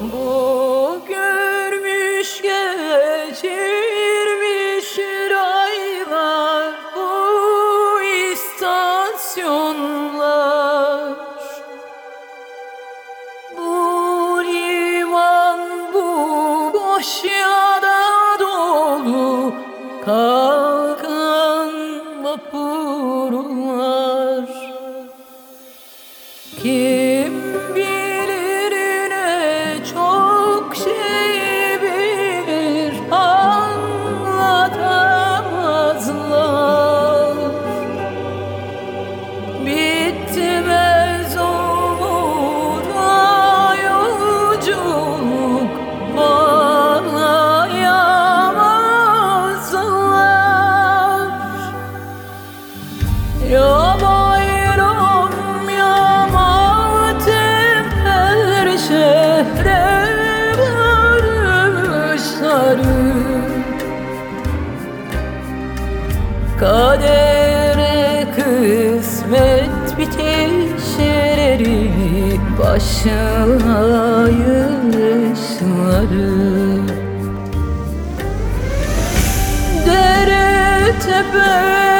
Bu görmüş geçirmiş raylar Bu istasyonlar. Bu liman bu boş da dolu Kalkan vapurlar. Kadere kısmet bitişleri başlayışları Dere tepe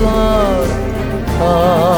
Kul bozar